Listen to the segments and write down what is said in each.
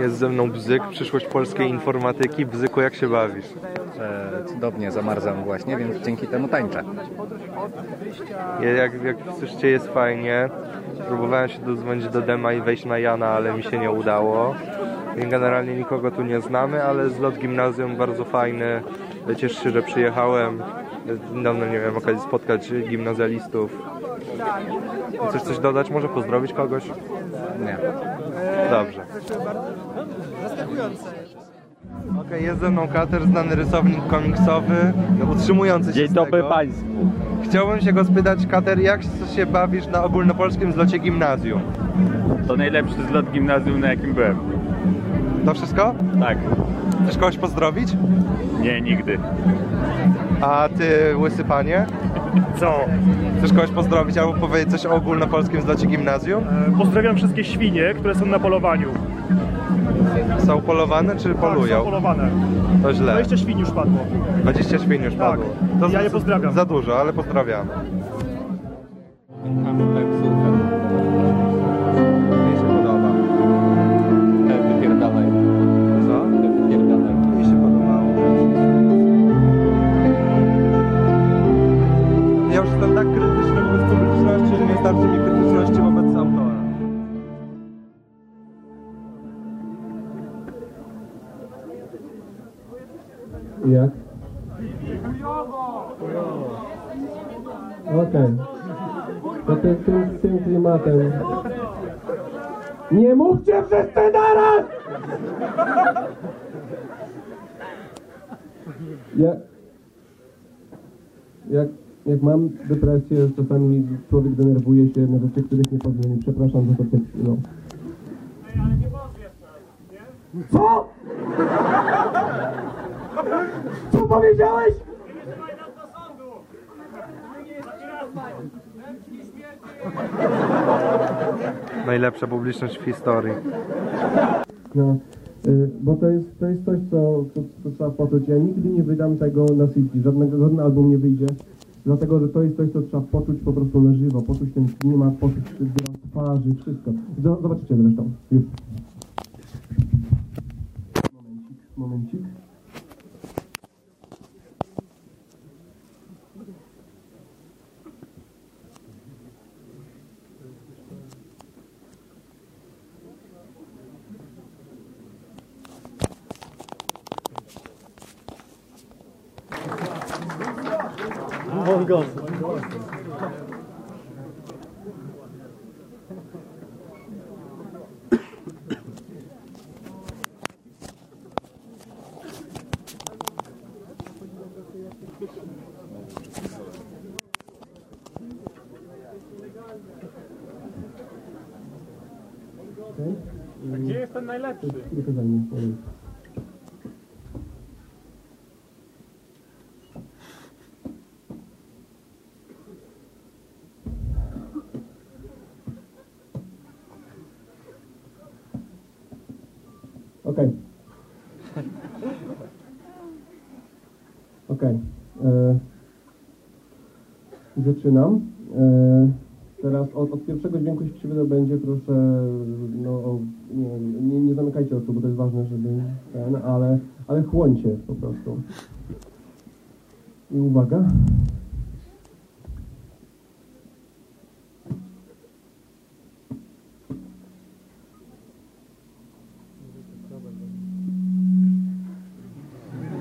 Jest ze mną Bzyk, przyszłość polskiej informatyki. Bzyku, jak się bawisz? E, cudownie zamarzam właśnie, więc dzięki temu tańczę. Ja- Jak, jak słyszycie, jest fajnie. Próbowałem się dodzwonić do Dema i wejść na Jana, ale mi się nie udało. Generalnie nikogo tu nie znamy, ale zlot gimnazjum bardzo fajny. Cieszę się, że przyjechałem. Dawno nie miałem okazji spotkać gimnazjalistów. Chcesz coś dodać? Może pozdrowić kogoś? Nie. Dobrze. Okej, jest ze mną Kater, znany rysownik komiksowy, no, utrzymujący się Dzień z dobry tego. Państwu. Chciałbym się go spytać, Kater, jak się bawisz na ogólnopolskim zlocie gimnazjum? To najlepszy zlot gimnazjum, na jakim byłem. To wszystko? Tak. Chcesz kogoś pozdrowić? Nie, nigdy. A ty, łysy panie? Co? Chcesz kogoś pozdrowić albo powiedzieć coś o ogólnopolskim zlocie gimnazjum? E, Pozdrawiam wszystkie świnie, które są na polowaniu. Są polowane czy Tak, są polują? polowane. To źle. 20 świń już padło. 20 świń już Tak. padło. To Ja je pozdrawiam. Za dużo, ale pozdrawiamy. Jak? Okej. To ty, tym, tym klimatem. Nie mówcie wszyscy naraz! Ja, jak, jak mam depresję, czasami człowiek denerwuje się na rzeczy, których nie powinien. Przepraszam za to przed chwilą. Co? Co powiedziałeś? Najlepsza publiczność w historii. No, y, bo to jest, to jest coś, co, co, co trzeba poczuć. Ja nigdy nie wydam tego na CD, żadnego, żaden album nie wyjdzie, dlatego, że to jest coś, co trzeba poczuć po prostu na żywo, poczuć ten klimat, poczuć wyraz twarzy, wszystko. Zobaczycie zresztą, już. Momencik, momencik. Okay. Gdzie jest ten najlepszy? Okej. Okej. E, Zaczynam. E, teraz od, od pierwszego dźwięku, się będzie proszę, no, nie, nie, nie zamykajcie oczu, bo to jest ważne, żeby ten, ale, ale chłońcie po prostu. I uwaga.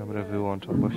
Dobra, wyłączam, bo